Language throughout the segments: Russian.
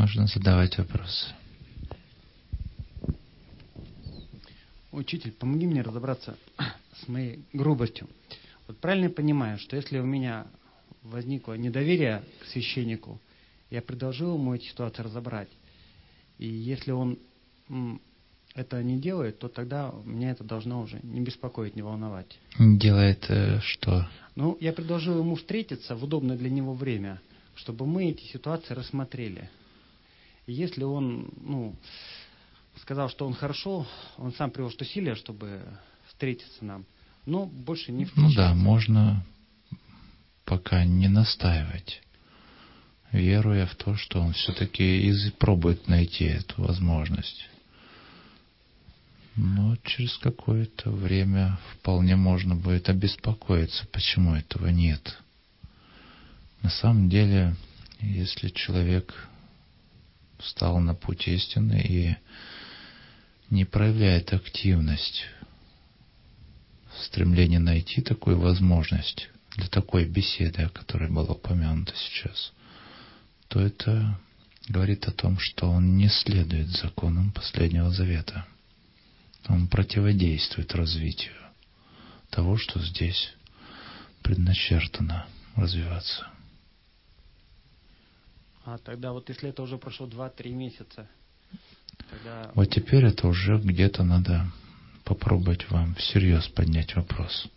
Можно задавать вопросы. Учитель, помоги мне разобраться с моей грубостью. Вот правильно я понимаю, что если у меня возникло недоверие к священнику, я предложил ему эти ситуации разобрать. И если он это не делает, то тогда меня это должно уже не беспокоить, не волновать. Делает э, что? Ну, я предложил ему встретиться в удобное для него время, чтобы мы эти ситуации рассмотрели. И если он, ну, сказал, что он хорошо, он сам приложит усилия, чтобы встретиться нам, но больше не встречаться. Ну да, можно пока не настаивать, веруя в то, что он все-таки пробует найти эту возможность. Но через какое-то время вполне можно будет обеспокоиться, почему этого нет. На самом деле, если человек встал на путь истины и не проявляет активность в стремлении найти такую возможность для такой беседы, о которой было упомянуто сейчас, то это говорит о том, что он не следует законам последнего завета. Он противодействует развитию того, что здесь предначертано развиваться. А тогда вот если это уже прошло 2-3 месяца, тогда... Вот теперь это уже где-то надо попробовать вам всерьез поднять вопрос.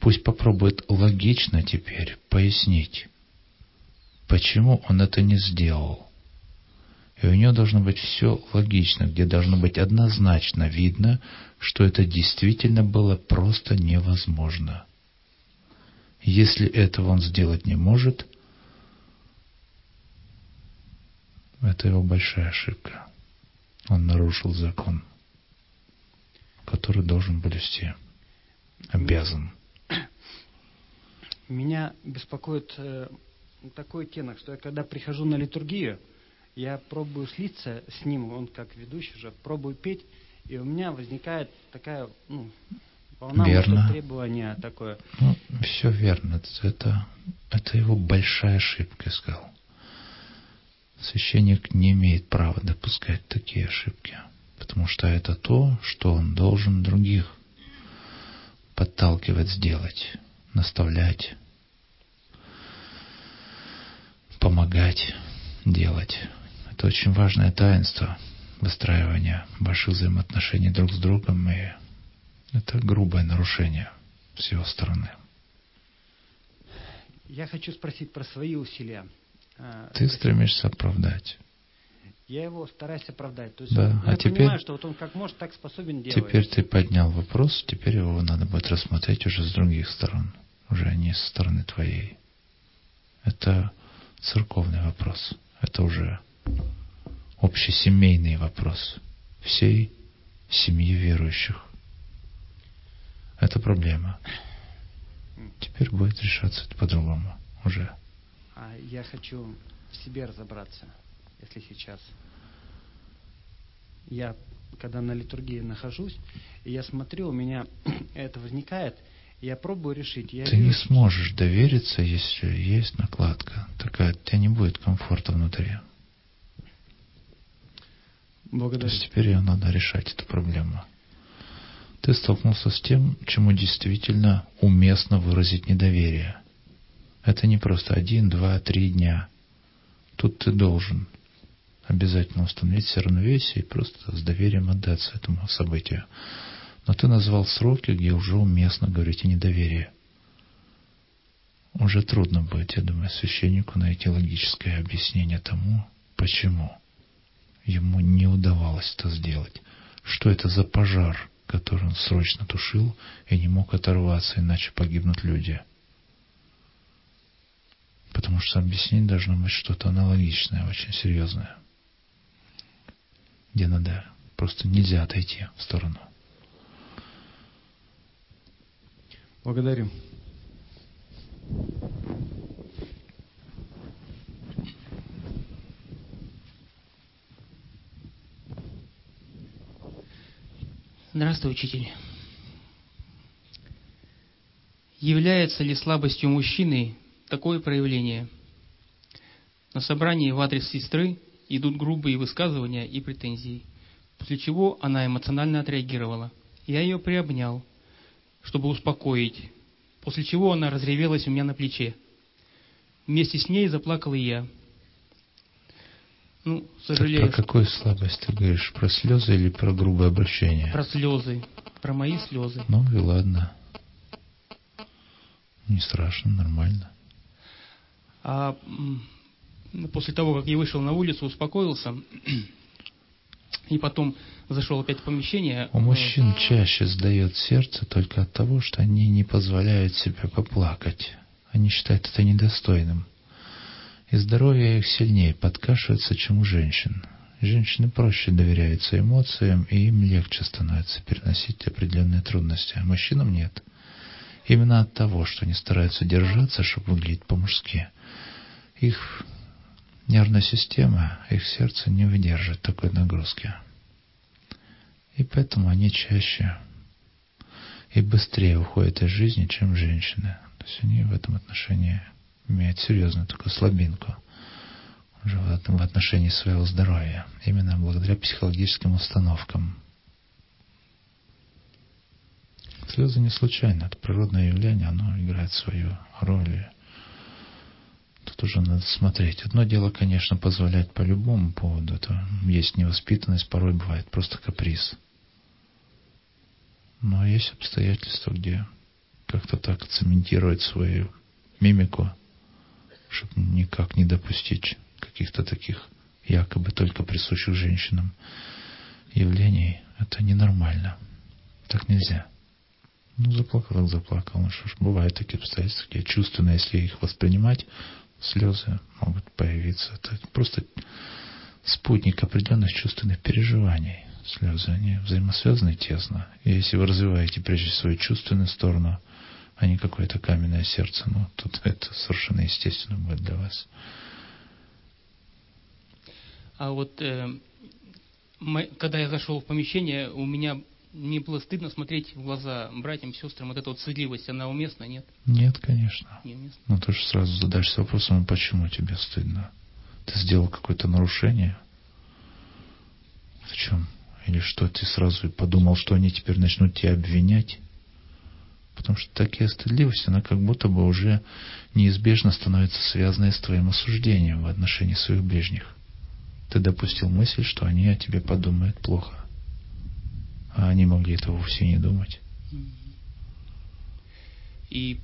Пусть попробует логично теперь пояснить, почему он это не сделал. И у него должно быть все логично, где должно быть однозначно видно, что это действительно было просто невозможно. Если этого он сделать не может, это его большая ошибка. Он нарушил закон, который должен блюсти, обязан. Меня беспокоит э, такой оттенок, что я когда прихожу на литургию, я пробую слиться с ним, он как ведущий же, пробую петь, и у меня возникает такая, ну, волна верно. требования такое. Ну, все верно. Это, это его большая ошибка, я сказал. Священник не имеет права допускать такие ошибки, потому что это то, что он должен других подталкивать сделать, наставлять, помогать делать. Это очень важное таинство выстраивания ваших взаимоотношений друг с другом, и это грубое нарушение с его стороны. Я хочу спросить про свои усилия. А, Ты стремишься оправдать. Я его стараюсь оправдать. То есть да. я а теперь, понимаю, что вот он как может, так способен делать. Теперь ты поднял вопрос, теперь его надо будет рассмотреть уже с других сторон, уже не со стороны твоей. Это церковный вопрос. Это уже общесемейный вопрос всей семьи верующих. Это проблема. Теперь будет решаться по-другому уже. А я хочу в себе разобраться, если сейчас. Я, когда на литургии нахожусь, и я смотрю, у меня это возникает, я пробую решить. Я Ты вижу, не сможешь довериться, если есть накладка. Такая, у тебя не будет комфорта внутри. Благодарю. То есть теперь ее надо решать, эту проблему. Ты столкнулся с тем, чему действительно уместно выразить недоверие. Это не просто один, два, три дня. Тут ты должен обязательно установить все равновесие и просто с доверием отдаться этому событию. Но ты назвал сроки, где уже уместно говорить о недоверии. Уже трудно будет, я думаю, священнику найти логическое объяснение тому, почему ему не удавалось это сделать. Что это за пожар, который он срочно тушил и не мог оторваться, иначе погибнут люди. Потому что объяснить должно быть что-то аналогичное, очень серьезное. Где надо, просто нельзя отойти в сторону. Благодарю. Здравствуй, учитель. Является ли слабостью мужчины такое проявление? На собрании в адрес сестры идут грубые высказывания и претензии. После чего она эмоционально отреагировала. Я ее приобнял, чтобы успокоить. После чего она разревелась у меня на плече. Вместе с ней заплакал и я. Ну, сожалею. Про какую слабость ты говоришь? Про слезы или про грубое обращение? Про слезы. Про мои слезы. Ну и ладно. Не страшно, нормально. А после того, как я вышел на улицу, успокоился, и потом зашел опять в помещение. У мужчин чаще сдает сердце только от того, что они не позволяют себе поплакать. Они считают это недостойным. И здоровье их сильнее подкашивается, чем у женщин. Женщины проще доверяются эмоциям, и им легче становится переносить определенные трудности, а мужчинам нет. Именно от того, что они стараются держаться, чтобы выглядеть по-мужски. Их нервная система, их сердце не выдержит такой нагрузки. И поэтому они чаще и быстрее уходят из жизни, чем женщины. То есть они в этом отношении имеют серьезную такую слабинку уже в отношении своего здоровья, именно благодаря психологическим установкам. Слезы не случайно, это природное явление, оно играет свою роль. Тут уже надо смотреть. Одно дело, конечно, позволять по любому поводу. Это есть невоспитанность, порой бывает просто каприз. Но есть обстоятельства, где как-то так цементировать свою мимику, чтобы никак не допустить каких-то таких якобы только присущих женщинам явлений. Это ненормально. Так нельзя. Ну, заплакал, так заплакал. Ну что ж, бывают такие обстоятельства, где чувственно, если их воспринимать, слезы могут появиться. Это просто спутник определенных чувственных переживаний. Слезы, они взаимосвязаны тесно. И если вы развиваете прежде всего чувственную сторону, а не какое-то каменное сердце, ну, тут это совершенно естественно будет для вас. А вот э, мы, когда я зашел в помещение, у меня мне было стыдно смотреть в глаза братьям, сестрам. Вот эта вот стыдливость, она уместна, нет? Нет, конечно. Неуместно. Но ты же сразу задашься вопросом, а почему тебе стыдно? Ты сделал какое-то нарушение? В чем? Или что, ты сразу подумал, что они теперь начнут тебя обвинять? Потому что такие стыдливость, она как будто бы уже неизбежно становится связанной с твоим осуждением в отношении своих ближних. Ты допустил мысль, что они о тебе подумают плохо. А они могли этого вовсе не думать. И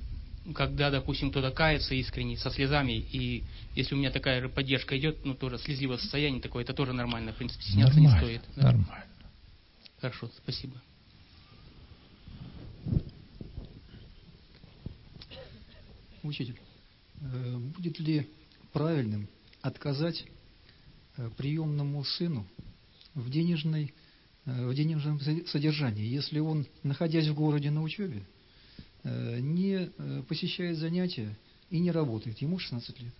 когда, допустим, кто-то кается искренне, со слезами, и если у меня такая поддержка идет, ну, тоже слезливое состояние такое, это тоже нормально, в принципе, стесняться нормально, не стоит. Да? Нормально. Хорошо, спасибо. Учитель, э, будет ли правильным отказать э, приемному сыну в денежной в денежном содержании, если он, находясь в городе на учебе, э, не э, посещает занятия и не работает. Ему 16 лет.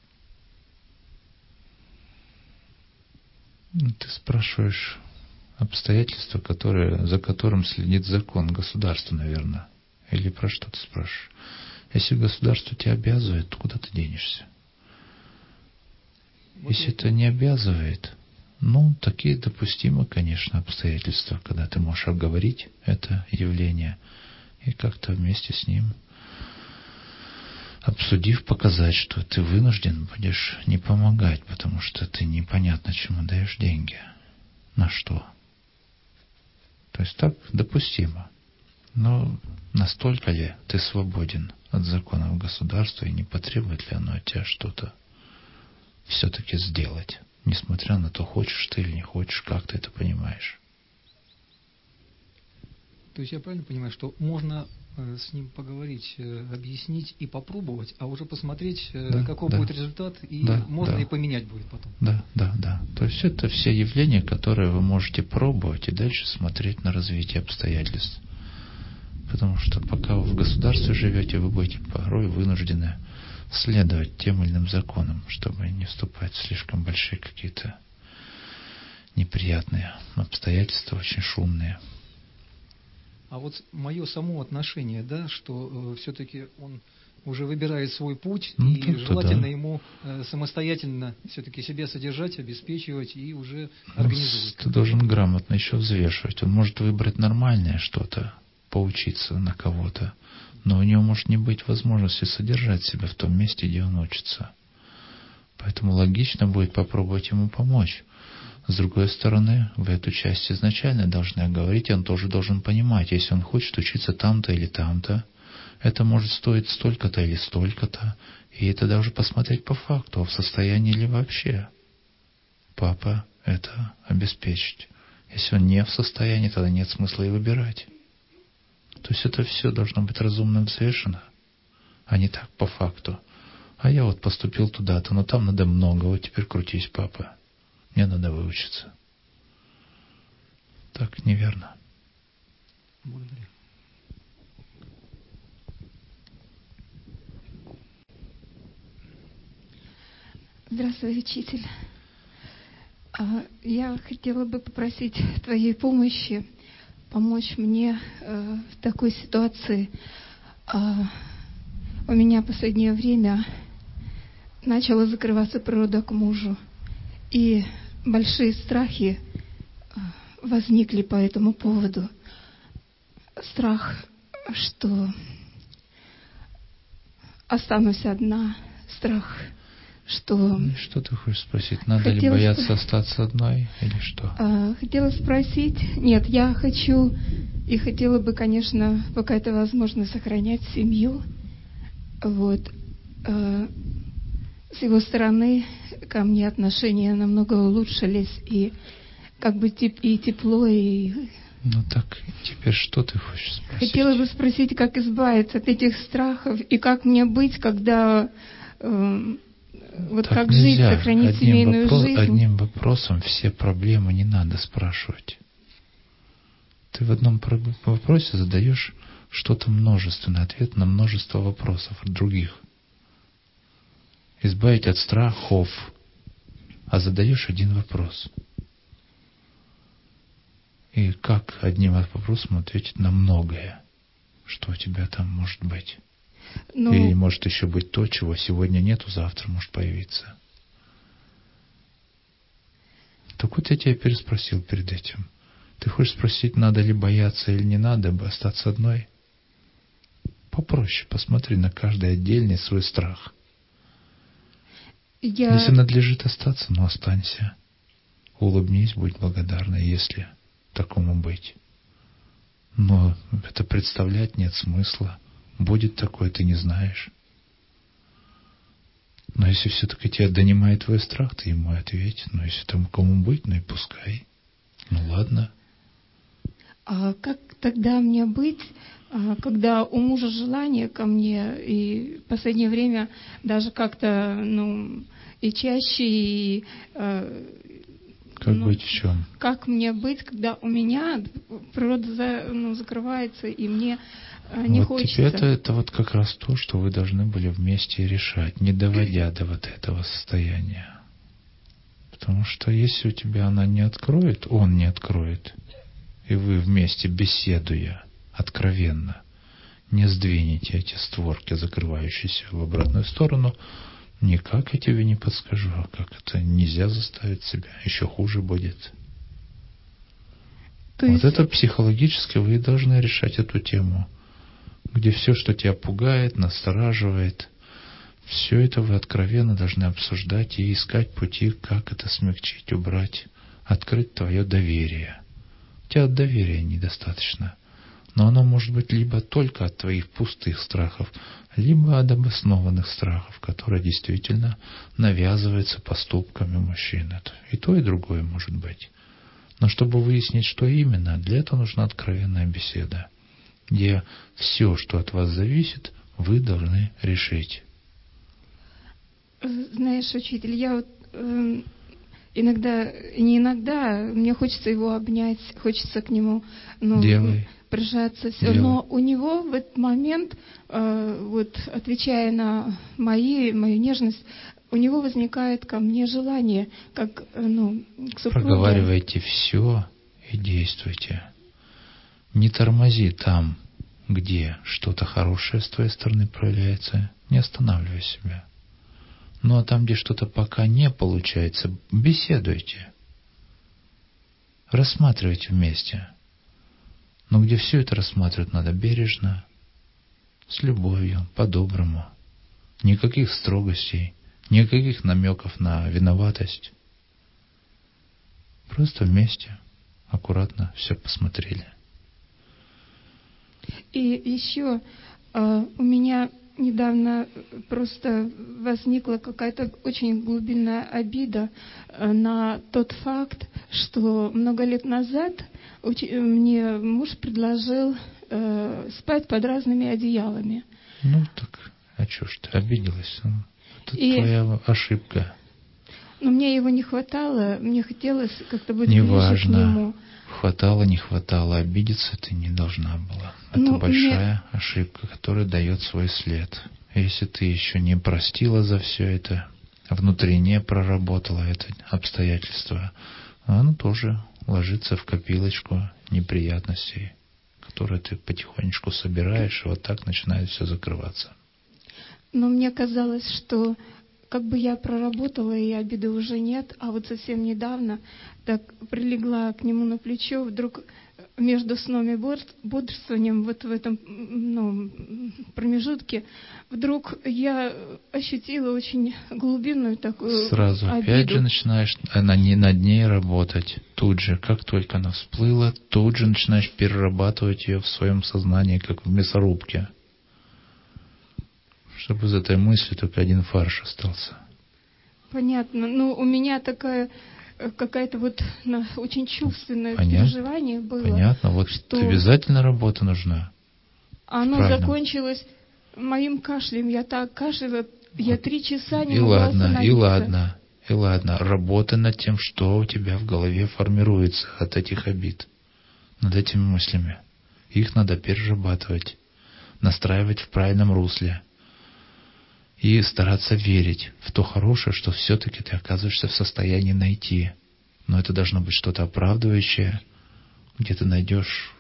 Ну, ты спрашиваешь обстоятельства, которые, за которым следит закон государства, наверное. Или про что ты спрашиваешь? Если государство тебя обязывает, то куда ты денешься? Вот Если это не обязывает, ну, такие допустимы, конечно, обстоятельства, когда ты можешь обговорить это явление и как-то вместе с ним, обсудив, показать, что ты вынужден будешь не помогать, потому что ты непонятно чему даешь деньги. На что? То есть так допустимо. Но настолько ли ты свободен от законов государства и не потребует ли оно от тебя что-то все-таки сделать? Несмотря на то, хочешь ты или не хочешь, как ты это понимаешь. То есть я правильно понимаю, что можно э, с ним поговорить, э, объяснить и попробовать, а уже посмотреть, э, да, каков да. будет результат, и да, можно да. и поменять будет потом. Да, да, да. То есть это все явления, которые вы можете пробовать и дальше смотреть на развитие обстоятельств. Потому что пока вы в государстве живете, вы будете порой вынуждены следовать тем или иным законам, чтобы не вступать в слишком большие какие-то неприятные обстоятельства, очень шумные. А вот мое само отношение, да, что э, все-таки он уже выбирает свой путь, Ну, и желательно да. ему э, самостоятельно все-таки себя содержать, обеспечивать и уже Ну, организовывать. Ты должен грамотно еще взвешивать. Он может выбрать нормальное что-то, поучиться на кого-то, но у него может не быть возможности содержать себя в том месте, где он учится. Поэтому логично будет попробовать ему помочь. С другой стороны, вы эту часть изначально должны говорить, он тоже должен понимать, если он хочет учиться там-то или там-то, это может стоить столько-то или столько-то, и это даже посмотреть по факту, а в состоянии ли вообще папа это обеспечить. Если он не в состоянии, тогда нет смысла и выбирать. То есть это все должно быть разумно взвешено, а не так по факту. А я вот поступил туда-то, но там надо много, вот теперь крутись, папа. Мне надо выучиться. Так неверно. Благодарю. Здравствуй, учитель. А, Я хотела бы попросить твоей помощи, помочь мне э, в такой ситуации. А, У меня последнее время начала закрываться природа к мужу, и большие страхи э, возникли по этому поводу. Страх, что останусь одна, страх, что Ну Что ты хочешь спросить? Надо ли Хотелось бояться остаться одной или что? А, Хотела спросить, нет, я хочу и хотела бы, конечно, пока это возможно, сохранять семью. Вот. А, С его стороны ко мне отношения намного улучшились, и как бы теп- и тепло, и Ну так теперь что ты хочешь спросить? хотела бы спросить, как избавиться от этих страхов, и как мне быть, когда э, вот Так как жить, нельзя. сохранить одним семейную вопро- жизнь. Одним вопросом все проблемы не надо спрашивать. Ты в одном про- вопросе задаешь что-то множественное, ответ на множество вопросов других. Избавить от страхов, а задаешь один вопрос. И как одним вопросом ответить на многое, что у тебя там может быть? Ну, Или может еще быть то, чего сегодня нету, завтра может появиться. Так вот я тебя переспросил перед этим. Ты хочешь спросить, надо ли бояться или не надо бы остаться одной? Попроще, посмотри на каждый отдельный свой страх. я... Если надлежит остаться, ну останься. Улыбнись, будь благодарна, если такому быть. Но это представлять нет смысла. Будет такое, ты не знаешь. Но если все-таки тебя донимает твой страх, ты ему ответь. Но если там кому быть, ну и пускай. Ну ладно. А как тогда мне быть, а, когда у мужа желание ко мне, и в последнее время даже как-то, ну, и чаще, и э, Как Ну, быть в чем? как мне быть, когда у меня природа за- ну, закрывается, и мне э, не вот хочется. это, это вот как раз то, что вы должны были вместе решать, не доводя до вот этого состояния. Потому что если у тебя она не откроет, он не откроет, и вы вместе беседуя откровенно, не сдвинете эти створки, закрывающиеся в обратную сторону, никак я тебе не подскажу, а как это нельзя заставить себя, еще хуже будет. То вот есть- это психологически вы должны решать эту тему, где все, что тебя пугает, настораживает, все это вы откровенно должны обсуждать и искать пути, как это смягчить, убрать, открыть твое доверие. У тебя доверия недостаточно. Но оно может быть либо только от твоих пустых страхов, либо от обоснованных страхов, которые действительно навязываются поступками мужчин. Это и то, и другое может быть. Но чтобы выяснить, что именно, для этого нужна откровенная беседа, где все, что от вас зависит, вы должны решить. Знаешь, учитель, я вот эм, иногда, не иногда, мне хочется его обнять, хочется к нему ну, Делай. Прижаться. Делай. Но у него в этот момент, э, вот отвечая на мои, мою нежность, у него возникает ко мне желание, как э, ну, к супруге. Проговаривайте все и действуйте. Не тормози там, где что-то хорошее с твоей стороны проявляется, не останавливай себя. Ну а там, где что-то пока не получается, беседуйте. Рассматривайте вместе. Но где все это рассматривать надо бережно, с любовью, по-доброму. Никаких строгостей, никаких намеков на виноватость. Просто вместе, аккуратно все посмотрели. И еще э, у меня недавно просто возникла какая-то очень глубинная обида э, на тот факт, что много лет назад мне муж предложил э, спать под разными одеялами. Ну так, а что ж ты обиделась? Ну, это И... твоя ошибка. Но мне его не хватало, мне хотелось как-то быть ближе к нему. Хватало, не хватало, обидеться ты не должна была. Это ну, большая мне... ошибка, которая дает свой след. Если ты еще не простила за все это, внутри не проработала это обстоятельство, оно тоже ложится в копилочку неприятностей, которые ты потихонечку собираешь, и вот так начинает все закрываться. Но мне казалось, что как бы я проработала, и обиды уже нет, а вот совсем недавно так прилегла к нему на плечо, вдруг между сном и бодрствованием, вот в этом ну, промежутке, вдруг я ощутила очень глубинную такую Сразу обиду. опять же начинаешь она не над ней работать. Тут же, как только она всплыла, тут же начинаешь перерабатывать ее в своем сознании, как в мясорубке чтобы из этой мысли только один фарш остался. Понятно. Ну, у меня такая э, какая-то вот ну, очень чувственное Понятно. переживание было. Понятно. Вот что обязательно работа нужна. Оно Правильно. закончилось моим кашлем. Я так кашляла, я три часа не и могла ладно, И ладно, и ладно. Работа над тем, что у тебя в голове формируется от этих обид. Над этими мыслями. Их надо перерабатывать. Настраивать в правильном русле и стараться верить в то хорошее, что все-таки ты оказываешься в состоянии найти. Но это должно быть что-то оправдывающее, где ты найдешь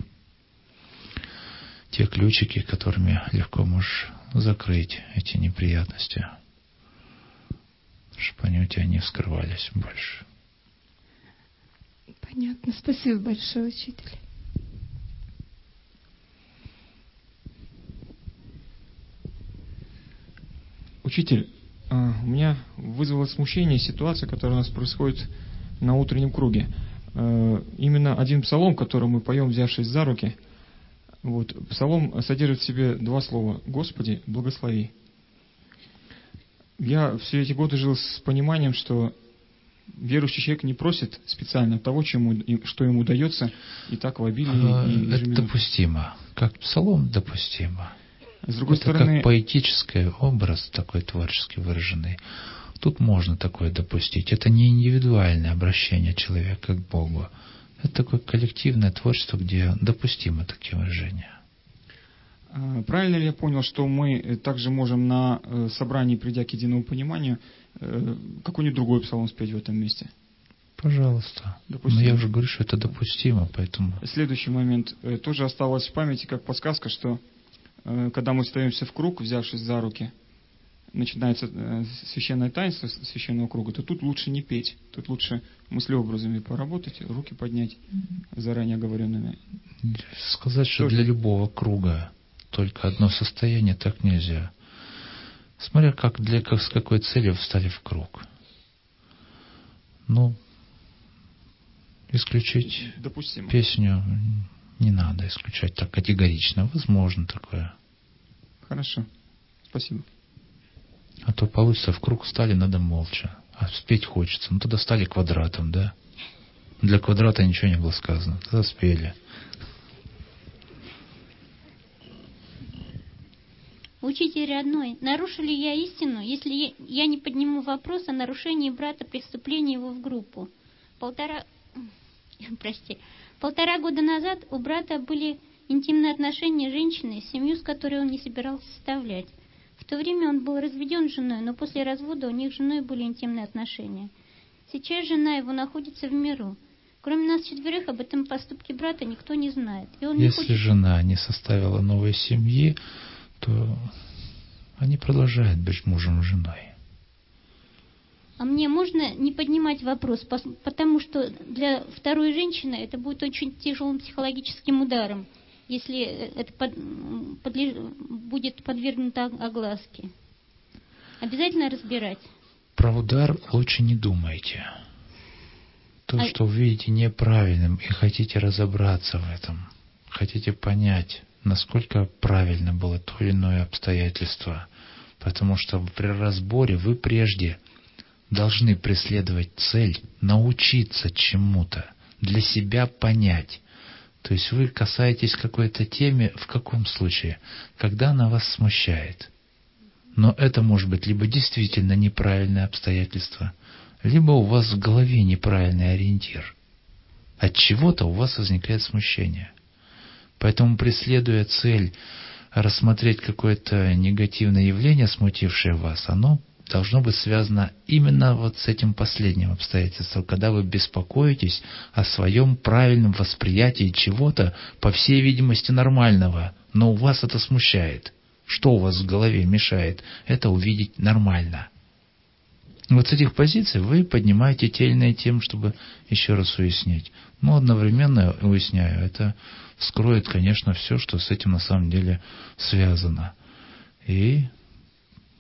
те ключики, которыми легко можешь закрыть эти неприятности, чтобы они у тебя не вскрывались больше. Понятно. Спасибо большое, учитель. Учитель, а, у меня вызвала смущение ситуация, которая у нас происходит на утреннем круге. А, именно один псалом, который мы поем, взявшись за руки, вот, псалом содержит в себе два слова «Господи, благослови». Я все эти годы жил с пониманием, что верующий человек не просит специально того, чему, что ему дается, и так в обилии. А, это допустимо. Как псалом допустимо. С другой это стороны... как поэтический образ такой творчески выраженный. Тут можно такое допустить. Это не индивидуальное обращение человека к Богу. Это такое коллективное творчество, где допустимо такие выражения. А, правильно ли я понял, что мы э, также можем на э, собрании, придя к единому пониманию, э, какой-нибудь другой псалом спеть в этом месте? Пожалуйста. Допустимо. Но я уже говорю, что это допустимо, поэтому... Следующий момент. Тоже осталось в памяти как подсказка, что когда мы остаемся в круг, взявшись за руки, начинается э, священное таинство священного круга, то тут лучше не петь. Тут лучше мыслеобразами поработать, руки поднять заранее оговоренными. Сказать, что Тоже. для любого круга только одно состояние, так нельзя. Смотря как для как, с какой целью встали в круг. Ну, исключить Допустимо. песню не надо исключать так категорично. Возможно такое. Хорошо. Спасибо. А то получится, в круг стали, надо молча. А спеть хочется. Ну тогда стали квадратом, да? Для квадрата ничего не было сказано. Тогда спели. Учитель родной, нарушу ли я истину, если я не подниму вопрос о нарушении брата при вступлении его в группу? Полтора... Прости. Полтора года назад у брата были интимные отношения с женщиной, семью с которой он не собирался составлять. В то время он был разведен с женой, но после развода у них с женой были интимные отношения. Сейчас жена его находится в миру. Кроме нас четверых, об этом поступке брата никто не знает. И он Если не хочет... жена не составила новой семьи, то они продолжают быть мужем и женой. А мне можно не поднимать вопрос, потому что для второй женщины это будет очень тяжелым психологическим ударом, если это под- подлеж- будет подвергнуто ог- огласке. Обязательно разбирать. Про удар лучше не думайте. То, А- что вы видите неправильным и хотите разобраться в этом, хотите понять, насколько правильно было то или иное обстоятельство, потому что при разборе вы прежде должны преследовать цель научиться чему-то, для себя понять. То есть вы касаетесь какой-то теме в каком случае? Когда она вас смущает. Но это может быть либо действительно неправильное обстоятельство, либо у вас в голове неправильный ориентир. От чего-то у вас возникает смущение. Поэтому, преследуя цель рассмотреть какое-то негативное явление, смутившее вас, оно должно быть связано именно вот с этим последним обстоятельством, когда вы беспокоитесь о своем правильном восприятии чего-то, по всей видимости, нормального, но у вас это смущает. Что у вас в голове мешает это увидеть нормально? Вот с этих позиций вы поднимаете те или иные темы, чтобы еще раз уяснить. Но одновременно, уясняю, это вскроет, конечно, все, что с этим на самом деле связано. И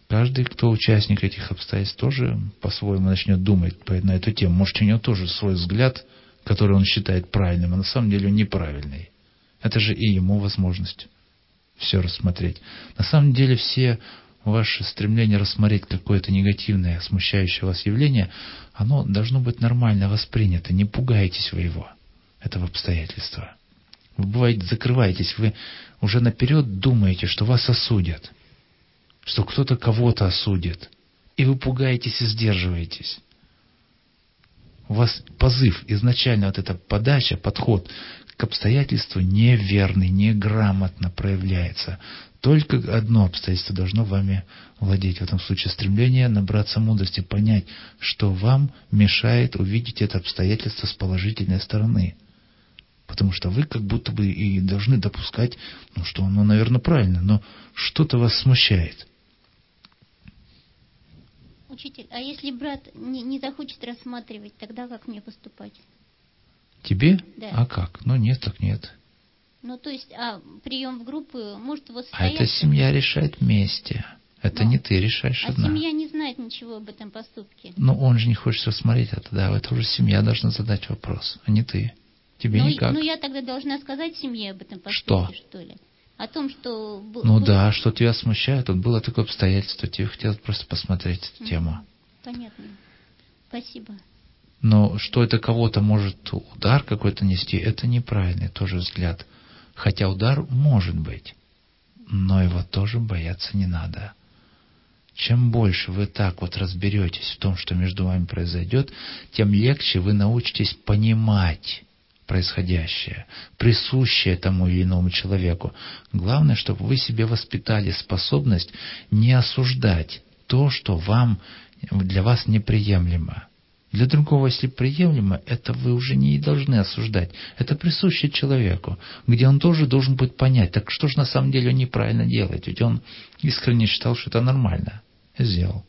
каждый, кто участник этих обстоятельств, тоже по-своему начнет думать на эту тему. Может, у него тоже свой взгляд, который он считает правильным, а на самом деле он неправильный. Это же и ему возможность все рассмотреть. На самом деле все ваше стремление рассмотреть какое-то негативное, смущающее вас явление, оно должно быть нормально воспринято. Не пугайтесь вы его, этого обстоятельства. Вы, бывает, закрываетесь, вы уже наперед думаете, что вас осудят, что кто-то кого-то осудит, и вы пугаетесь и сдерживаетесь. У вас позыв, изначально вот эта подача, подход к обстоятельству неверный, неграмотно проявляется. Только одно обстоятельство должно вами владеть. В этом случае стремление набраться мудрости, понять, что вам мешает увидеть это обстоятельство с положительной стороны. Потому что вы как будто бы и должны допускать, ну что оно, наверное, правильно, но что-то вас смущает. Учитель, а если брат не, не захочет рассматривать, тогда как мне поступать? Тебе? Да. А как? Ну нет, так нет. Ну, то есть, а прием в группу может его А это семья решает вместе. Это Ну, не ты решаешь А одна. семья не знает ничего об этом поступке. Но он же не хочет рассмотреть это, да, это уже семья должна задать вопрос, а не ты. Тебе ну, никак. ну, я тогда должна сказать семье об этом Что? поступке, что, ли? О том, что... Ну да, что тебя смущает, вот было такое обстоятельство, тебе хотелось просто посмотреть эту тему. Понятно. Спасибо. Но что это кого-то может удар какой-то нести, это неправильный тоже взгляд. Хотя удар может быть, но его тоже бояться не надо. Чем больше вы так вот разберетесь в том, что между вами произойдет, тем легче вы научитесь понимать происходящее, присущее тому или иному человеку. Главное, чтобы вы себе воспитали способность не осуждать то, что вам, для вас неприемлемо. Для другого, если приемлемо, это вы уже не должны осуждать. Это присуще человеку, где он тоже должен будет понять, так что же на самом деле он неправильно делает. Ведь он искренне считал, что это нормально. Сделал.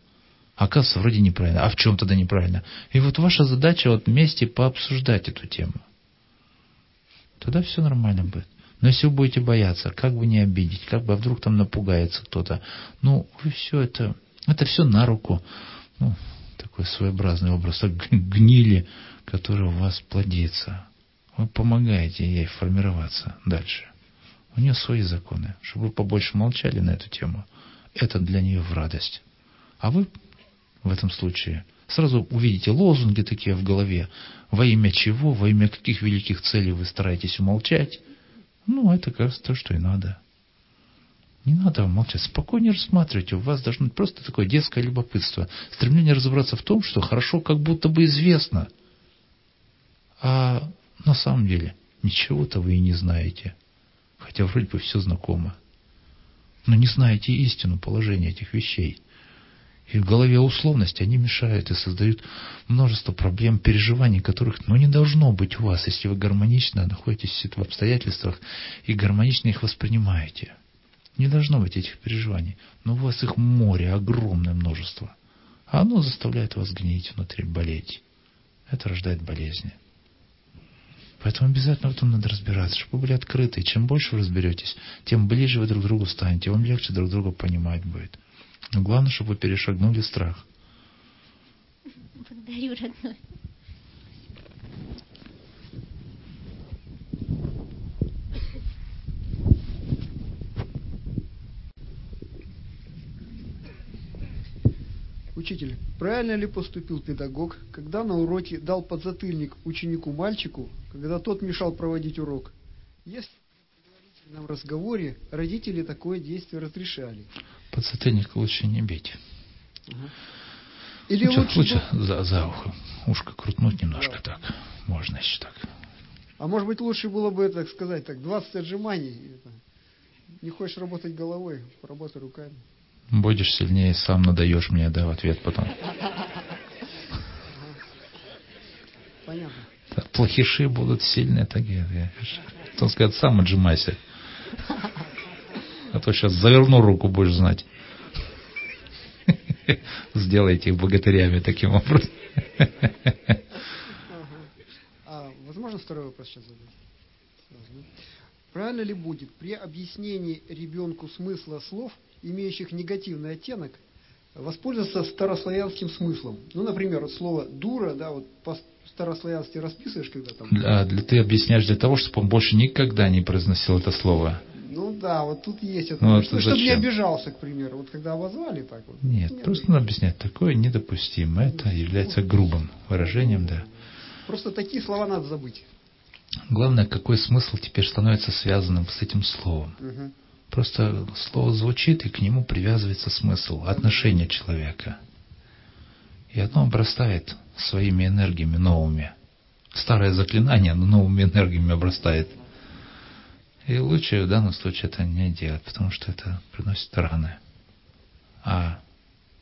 Оказывается, вроде неправильно. А в чем тогда неправильно? И вот ваша задача вот вместе пообсуждать эту тему. Тогда все нормально будет. Но если вы будете бояться, как бы не обидеть, как бы а вдруг там напугается кто-то, ну, все это, это все на руку. Ну, такой своеобразный образ гнили, который у вас плодится. Вы помогаете ей формироваться дальше. У нее свои законы. Чтобы вы побольше молчали на эту тему, это для нее в радость. А вы в этом случае сразу увидите лозунги такие в голове. Во имя чего, во имя каких великих целей вы стараетесь умолчать. Ну, это раз то, что и надо. Не надо молчать. Спокойнее рассматривайте. У вас должно быть просто такое детское любопытство. Стремление разобраться в том, что хорошо как будто бы известно. А на самом деле ничего-то вы и не знаете. Хотя вроде бы все знакомо. Но не знаете истину положения этих вещей. И в голове условности они мешают и создают множество проблем, переживаний, которых ну, не должно быть у вас, если вы гармонично находитесь в обстоятельствах и гармонично их воспринимаете. Не должно быть этих переживаний. Но у вас их море, огромное множество. А оно заставляет вас гнить внутри, болеть. Это рождает болезни. Поэтому обязательно в этом надо разбираться, чтобы вы были открыты. И чем больше вы разберетесь, тем ближе вы друг к другу станете, вам легче друг друга понимать будет. Но главное, чтобы вы перешагнули страх. Благодарю, родной. Учитель, правильно ли поступил педагог, когда на уроке дал подзатыльник ученику-мальчику, когда тот мешал проводить урок? Если предварительном разговоре родители такое действие разрешали. Подзатыльник лучше не бить. Угу. Или лучше, лучше, лучше за, за ухо. Ушко крутнуть немножко да. так. Можно еще так. А может быть лучше было бы, так сказать, так 20 отжиманий. Не хочешь работать головой, поработай руками. Будешь сильнее, сам надаешь мне, да, в ответ потом. Понятно. Плохиши будут сильные такие. Кто сказать, сам отжимайся. А то сейчас заверну руку, будешь знать. Сделайте их богатырями таким образом. А возможно второй вопрос сейчас задать? Правильно ли будет при объяснении ребенку смысла слов, имеющих негативный оттенок, воспользоваться старославянским смыслом? Ну, например, вот слово «дура», да, вот старославянски расписываешь, когда там... Для, для, ты объясняешь для того, чтобы он больше никогда не произносил это слово. Ну да, вот тут есть это. Ну, ну, это чтобы не обижался, к примеру. Вот когда обозвали так вот. Нет, Нет, просто надо объяснять. Такое недопустимо. Это является грубым выражением, да. Просто такие слова надо забыть. Главное, какой смысл теперь становится связанным с этим словом. Угу. Просто слово звучит, и к нему привязывается смысл, отношение человека. И оно обрастает своими энергиями новыми. Старое заклинание, но новыми энергиями обрастает. И лучше в данном случае это не делать, потому что это приносит раны. А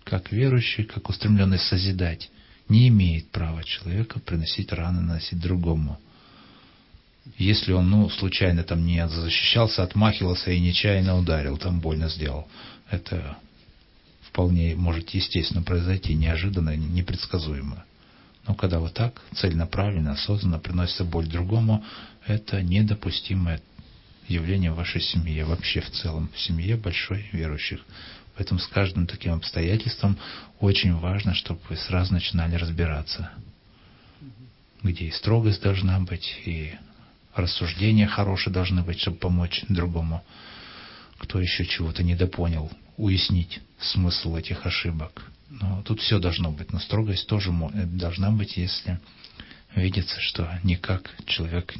как верующий, как устремленный созидать, не имеет права человека приносить раны, наносить другому. Если он, ну, случайно там не защищался, отмахивался и нечаянно ударил, там больно сделал. Это вполне может естественно произойти, неожиданно, непредсказуемо. Но когда вот так, целенаправленно, осознанно приносится боль другому, это недопустимое явление в вашей семье, вообще в целом, в семье большой верующих. Поэтому с каждым таким обстоятельством очень важно, чтобы вы сразу начинали разбираться, где и строгость должна быть, и рассуждения хорошие должны быть, чтобы помочь другому, кто еще чего-то недопонял, уяснить смысл этих ошибок. Но тут все должно быть, но строгость тоже должна быть, если видится, что никак человек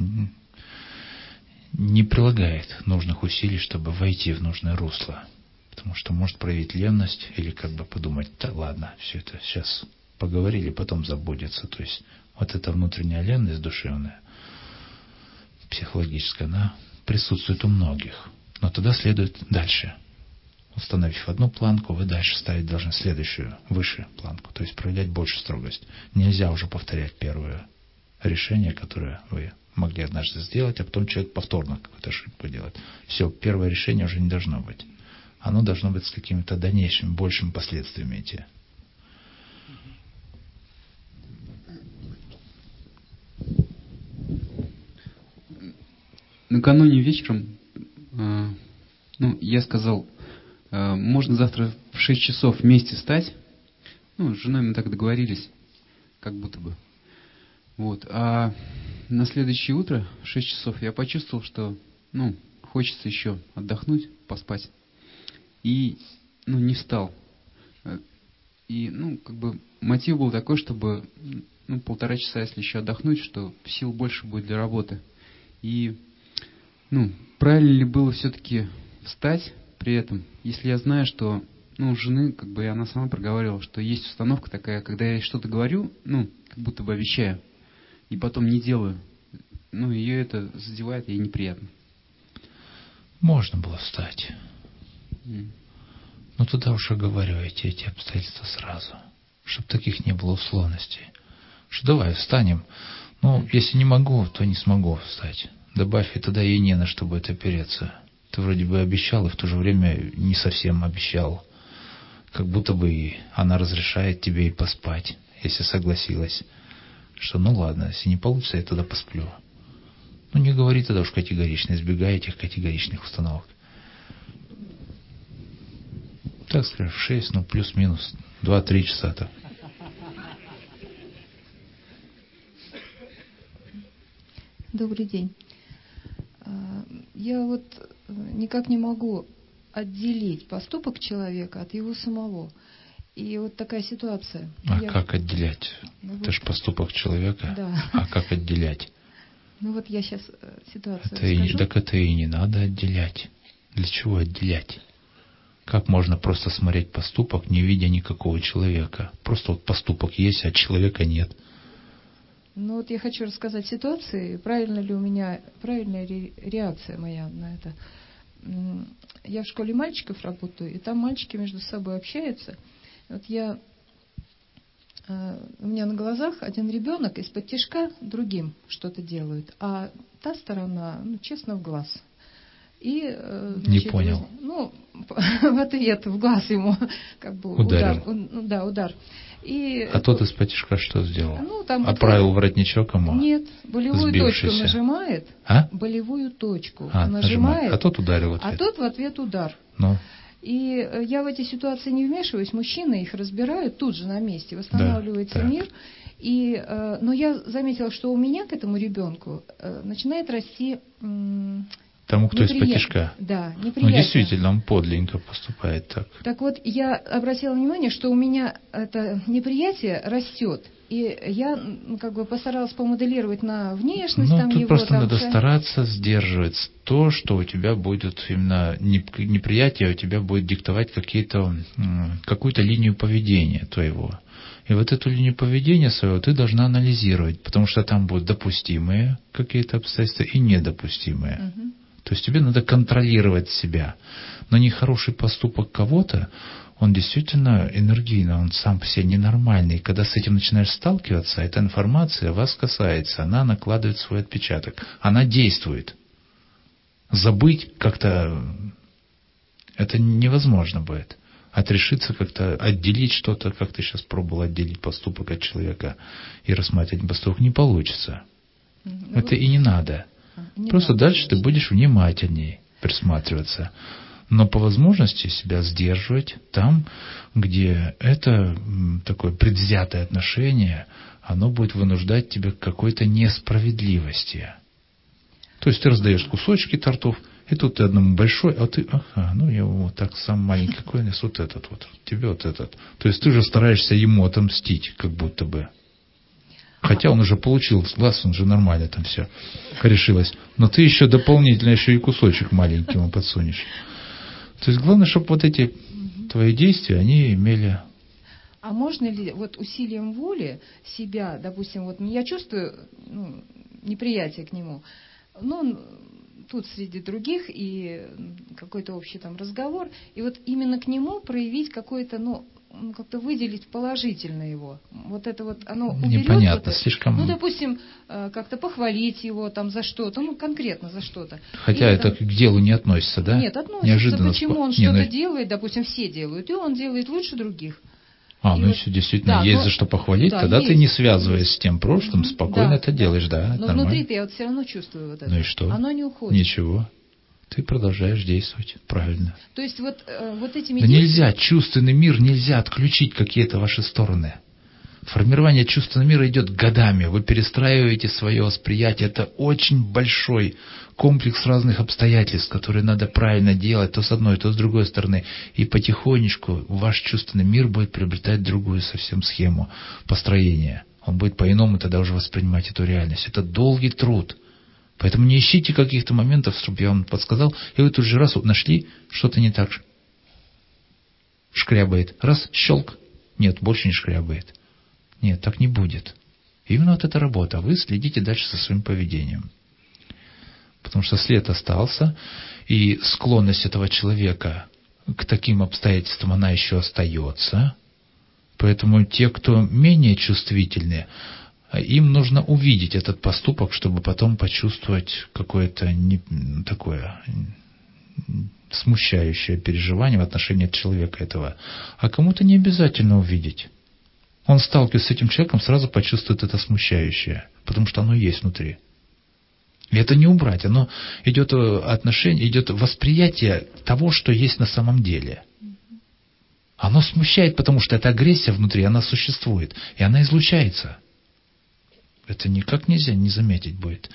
не прилагает нужных усилий, чтобы войти в нужное русло. Потому что может проявить ленность или как бы подумать, да ладно, все это сейчас поговорили, потом забудется. То есть вот эта внутренняя ленность душевная, психологическая, она присутствует у многих. Но тогда следует дальше. Установив одну планку, вы дальше ставить должны следующую, выше планку. То есть проявлять больше строгость. Нельзя уже повторять первое решение, которое вы могли однажды сделать, а потом человек повторно какую-то ошибку делает. Все, первое решение уже не должно быть. Оно должно быть с какими-то дальнейшими, большими последствиями идти. Накануне вечером, э, ну, я сказал, можно завтра в 6 часов вместе встать. Ну, с женой мы так договорились, как будто бы. Вот. А на следующее утро, в 6 часов, я почувствовал, что, ну, хочется еще отдохнуть, поспать. И, ну, не встал. И, ну, как бы мотив был такой, чтобы, ну, полтора часа, если еще отдохнуть, что сил больше будет для работы. И ну, правильно ли было все-таки встать при этом, если я знаю, что, ну, жены, как бы она сама проговаривала, что есть установка такая, когда я что-то говорю, ну, как будто бы обещаю, и потом не делаю, ну, ее это задевает, ей неприятно. Можно было встать. Mm. Ну туда уж оговаривайте эти обстоятельства сразу, чтобы таких не было условностей. Что давай встанем. Ну, если не могу, то не смогу встать. Добавь, и тогда ей не на что будет опереться. Ты вроде бы обещал, и в то же время не совсем обещал. Как будто бы и она разрешает тебе и поспать, если согласилась. Что ну ладно, если не получится, я тогда посплю. Ну не говори тогда уж категорично, избегай этих категоричных установок. Так скажешь, в 6, ну плюс-минус 2-3 часа так. Добрый день. А, я вот никак не могу отделить поступок человека от его самого. И вот такая ситуация. А я... как отделять? Ну, Это вот... же поступок человека. Да. А как отделять? Ну вот я сейчас э, ситуацию это и, расскажу. Так это и не надо отделять. Для чего отделять? Как можно просто смотреть поступок, не видя никакого человека? Просто вот поступок есть, а человека нет. Ну вот я хочу рассказать ситуации, правильно ли у меня, правильная ре, реакция моя на это. Я в школе мальчиков работаю, и там мальчики между собой общаются. Вот я, э, у меня на глазах один ребенок из-под тяжка другим что-то делает, а та сторона, ну, честно, в глаз. И, э, Не понял. Ну, в ответ в глаз ему как бы Ударил. удар. Ну, да, удар. И, а тот из потишка что сделал? Ну, там Оправил воротничок ему? Нет, болевую точку нажимает. А? Болевую точку а, нажимает. нажимает. А тот ударил в ответ. А тот в ответ удар. Ну. И я в эти ситуации не вмешиваюсь, мужчины их разбирают тут же на месте, восстанавливается да, мир. И, э, но я заметила, что у меня к этому ребенку э, начинает расти Тому, кто из потешка. Да, Ну, действительно, он подленько поступает так. Так вот, я обратила внимание, что у меня это неприятие растет. И я ну, как бы постаралась помоделировать на внешность ну, там тут его. просто там, надо стараться сдерживать то, что у тебя будет именно неприятие, у тебя будет диктовать какие-то, какую-то линию поведения твоего. И вот эту линию поведения своего ты должна анализировать, потому что там будут допустимые какие-то обстоятельства и недопустимые. Угу. То есть тебе надо контролировать себя. Но нехороший поступок кого-то, он действительно энергийно, он сам по себе ненормальный. И когда с этим начинаешь сталкиваться, эта информация вас касается, она накладывает свой отпечаток, она действует. Забыть как-то это невозможно будет. Отрешиться как-то, отделить что-то, как ты сейчас пробовал отделить поступок от человека и рассматривать поступок, не получится. Ну, это и не надо. Просто дальше ты будешь внимательней присматриваться. Но по возможности себя сдерживать там, где это такое предвзятое отношение, оно будет вынуждать тебя к какой-то несправедливости. То есть ты раздаешь кусочки тортов, и тут ты одному большой, а ты, ага, ну я вот так сам маленький, какой у вот этот вот, тебе вот этот. То есть ты же стараешься ему отомстить, как будто бы. Хотя он уже получил глаз, он же нормально там все решилось. Но ты еще дополнительно еще и кусочек маленький ему подсунешь. То есть главное, чтобы вот эти твои действия, они имели... А можно ли вот усилием воли себя, допустим, вот я чувствую ну, неприятие к нему, ну, тут среди других и какой-то общий там разговор, и вот именно к нему проявить какое-то, ну, ну, как-то выделить положительно его. Вот это вот оно уберет. Непонятно, вот слишком. Ну, допустим, э, как-то похвалить его там за что-то, ну, конкретно за что-то. Хотя Или, это там... к делу не относится, да? Нет, относится. Неожиданно Почему он не, что-то ну... делает, допустим, все делают, и он делает лучше других. А, и ну вот... если действительно да, есть но... за что похвалить, да, тогда есть. ты не связываясь с тем прошлым, спокойно да, это делаешь, да, Но нормально. внутри я вот все равно чувствую вот это. Ну и что? Оно не уходит. Ничего. Ты продолжаешь действовать правильно. То есть вот, э, вот этими да нельзя, чувственный мир нельзя отключить какие-то ваши стороны. Формирование чувственного мира идет годами. Вы перестраиваете свое восприятие. Это очень большой комплекс разных обстоятельств, которые надо правильно делать, то с одной, то с другой стороны. И потихонечку ваш чувственный мир будет приобретать другую совсем схему построения. Он будет по-иному тогда уже воспринимать эту реальность. Это долгий труд. Поэтому не ищите каких-то моментов, чтобы я вам подсказал, и вы тут же раз нашли, что-то не так шкрябает. Раз, щелк. Нет, больше не шкрябает. Нет, так не будет. Именно вот эта работа. Вы следите дальше за своим поведением. Потому что след остался, и склонность этого человека к таким обстоятельствам она еще остается. Поэтому те, кто менее чувствительные, им нужно увидеть этот поступок, чтобы потом почувствовать какое-то не, такое смущающее переживание в отношении человека этого. А кому-то не обязательно увидеть. Он, сталкиваясь с этим человеком, сразу почувствует это смущающее, потому что оно есть внутри. И это не убрать, оно идет э, отношение, идет восприятие того, что есть на самом деле. Оно смущает, потому что эта агрессия внутри, она существует, и она излучается. Это никак нельзя не заметить будет.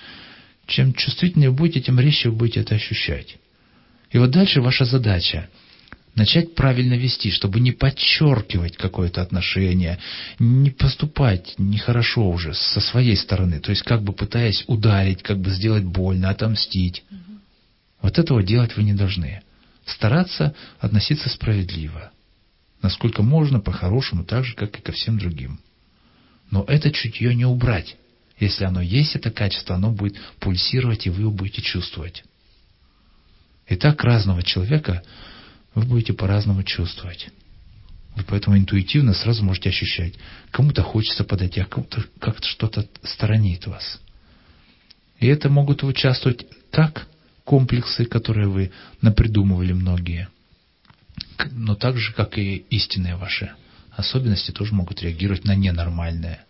Чем чувствительнее будете, тем резче вы будете это ощущать. И вот дальше ваша задача начать правильно вести, чтобы не подчеркивать какое-то отношение, не поступать нехорошо уже со своей стороны, то есть как бы пытаясь ударить, как бы сделать больно, отомстить. Вот этого делать вы не должны. Стараться относиться справедливо, насколько можно, по-хорошему, так же, как и ко всем другим. Но это чутье не убрать. Если оно есть, это качество, оно будет пульсировать, и вы его будете чувствовать. И так разного человека вы будете по-разному чувствовать. Вы поэтому интуитивно сразу можете ощущать. Кому-то хочется подойти, а кому-то как-то что-то сторонит вас. И это могут участвовать как комплексы, которые вы напридумывали многие, но так же, как и истинные ваши особенности тоже могут реагировать на ненормальное.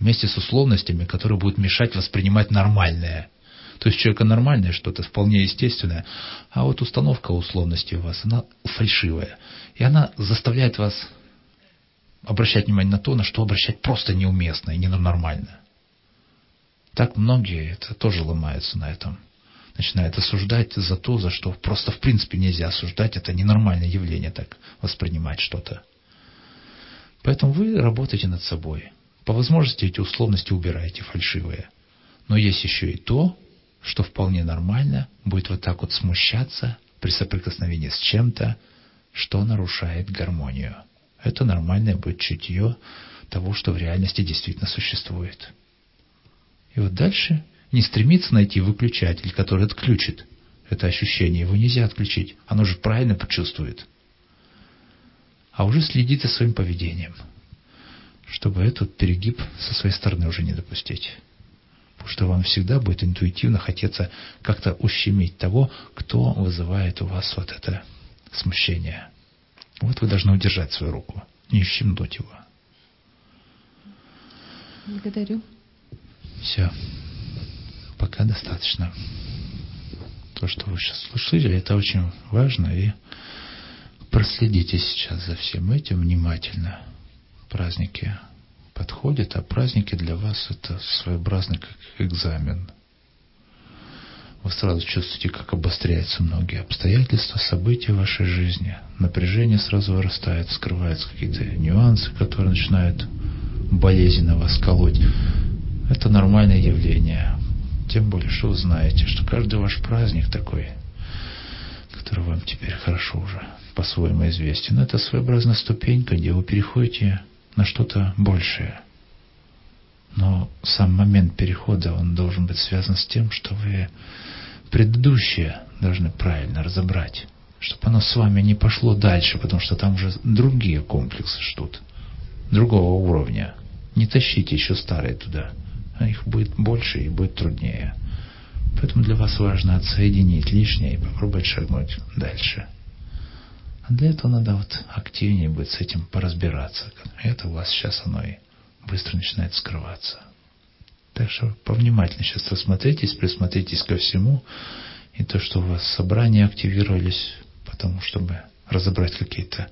Вместе с условностями, которые будут мешать воспринимать нормальное – то есть человека нормальное что-то, вполне естественное, а вот установка условности у вас, она фальшивая. И она заставляет вас обращать внимание на то, на что обращать просто неуместно и ненормально. Так многие это тоже ломаются на этом. Начинают осуждать за то, за что просто в принципе нельзя осуждать. Это ненормальное явление, так воспринимать что-то. Поэтому вы работаете над собой. По возможности эти условности убираете фальшивые. Но есть еще и то, что вполне нормально будет вот так вот смущаться при соприкосновении с чем-то, что нарушает гармонию. Это нормальное будет чутье того, что в реальности действительно существует. И вот дальше не стремиться найти выключатель, который отключит это ощущение. Его нельзя отключить. Оно же правильно почувствует. А уже следить за своим поведением, чтобы этот перегиб со своей стороны уже не допустить. Потому что вам всегда будет интуитивно хотеться как-то ущемить того, кто вызывает у вас вот это смущение. Вот вы должны удержать свою руку, не ущемнуть его. Благодарю. Все. Пока достаточно. То, что вы сейчас слышали, это очень важно. И проследите сейчас за всем этим внимательно. Праздники подходит, а праздники для вас это своеобразный как экзамен. Вы сразу чувствуете, как обостряются многие обстоятельства, события вашей жизни. Напряжение сразу вырастает, скрываются какие-то нюансы, которые начинают болезненно вас колоть. Это нормальное явление. Тем более, что вы знаете, что каждый ваш праздник такой, который вам теперь хорошо уже по-своему известен, это своеобразная ступенька, где вы переходите на что-то большее. Но сам момент перехода, он должен быть связан с тем, что вы предыдущее должны правильно разобрать, чтобы оно с вами не пошло дальше, потому что там уже другие комплексы ждут, другого уровня. Не тащите еще старые туда, а их будет больше и будет труднее. Поэтому для вас важно отсоединить лишнее и попробовать шагнуть дальше. А для этого надо вот активнее быть с этим поразбираться. Это у вас сейчас оно и быстро начинает скрываться. Так что повнимательнее сейчас рассмотритесь, присмотритесь ко всему. И то, что у вас собрания активировались, потому чтобы разобрать какие-то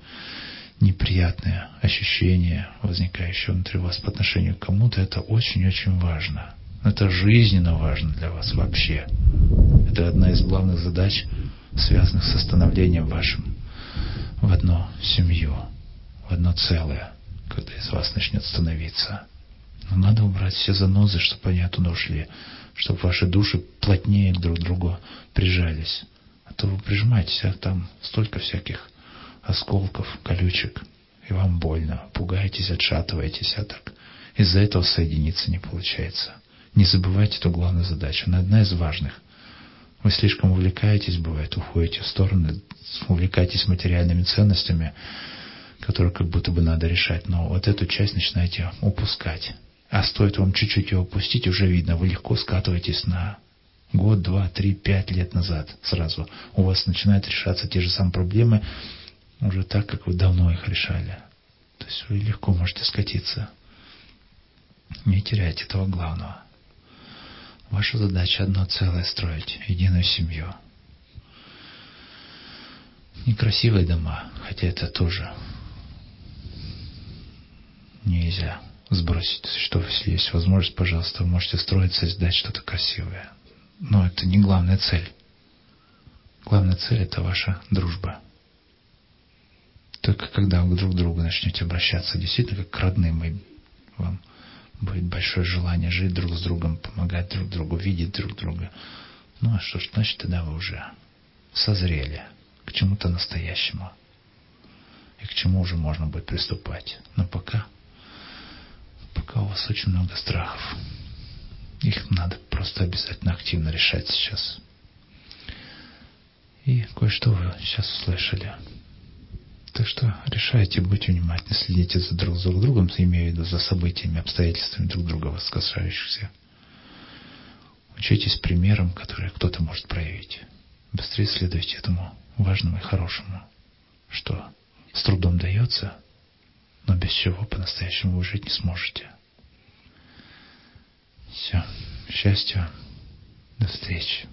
неприятные ощущения, возникающие внутри вас по отношению к кому-то, это очень-очень важно. Это жизненно важно для вас вообще. Это одна из главных задач, связанных с становлением вашим в одну семью, в одно целое, когда из вас начнет становиться. Но надо убрать все занозы, чтобы они оттуда ушли, чтобы ваши души плотнее друг к другу прижались. А то вы прижимаетесь, а там столько всяких осколков, колючек, и вам больно, пугаетесь, отшатываетесь, а так из-за этого соединиться не получается. Не забывайте эту главную задачу, она одна из важных. Вы слишком увлекаетесь, бывает, уходите в стороны, увлекаетесь материальными ценностями, которые как будто бы надо решать, но вот эту часть начинаете упускать. А стоит вам чуть-чуть ее упустить, уже видно, вы легко скатываетесь на год, два, три, пять лет назад сразу. У вас начинают решаться те же самые проблемы уже так, как вы давно их решали. То есть вы легко можете скатиться. Не теряйте этого главного. Ваша задача одно целое строить, единую семью. Некрасивые дома, хотя это тоже нельзя сбросить. Что, если есть возможность, пожалуйста, можете строиться и сдать что-то красивое. Но это не главная цель. Главная цель – это ваша дружба. Только когда вы друг к другу начнете обращаться действительно как к родным, и вам будет большое желание жить друг с другом, помогать друг другу, видеть друг друга. Ну а что ж, значит, тогда вы уже созрели к чему-то настоящему. И к чему уже можно будет приступать. Но пока, пока у вас очень много страхов. Их надо просто обязательно активно решать сейчас. И кое-что вы сейчас услышали. Так что решайте, будьте внимательны, следите за друг за другом, имею в виду за событиями, обстоятельствами друг друга вас. Учитесь примером, который кто-то может проявить. Быстрее следуйте этому важному и хорошему, что с трудом дается, но без чего по-настоящему вы жить не сможете. Все. Счастья. До встречи.